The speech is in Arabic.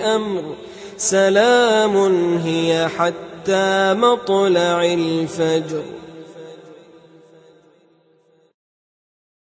أمر. سلام هي حتى مطلع الفجر.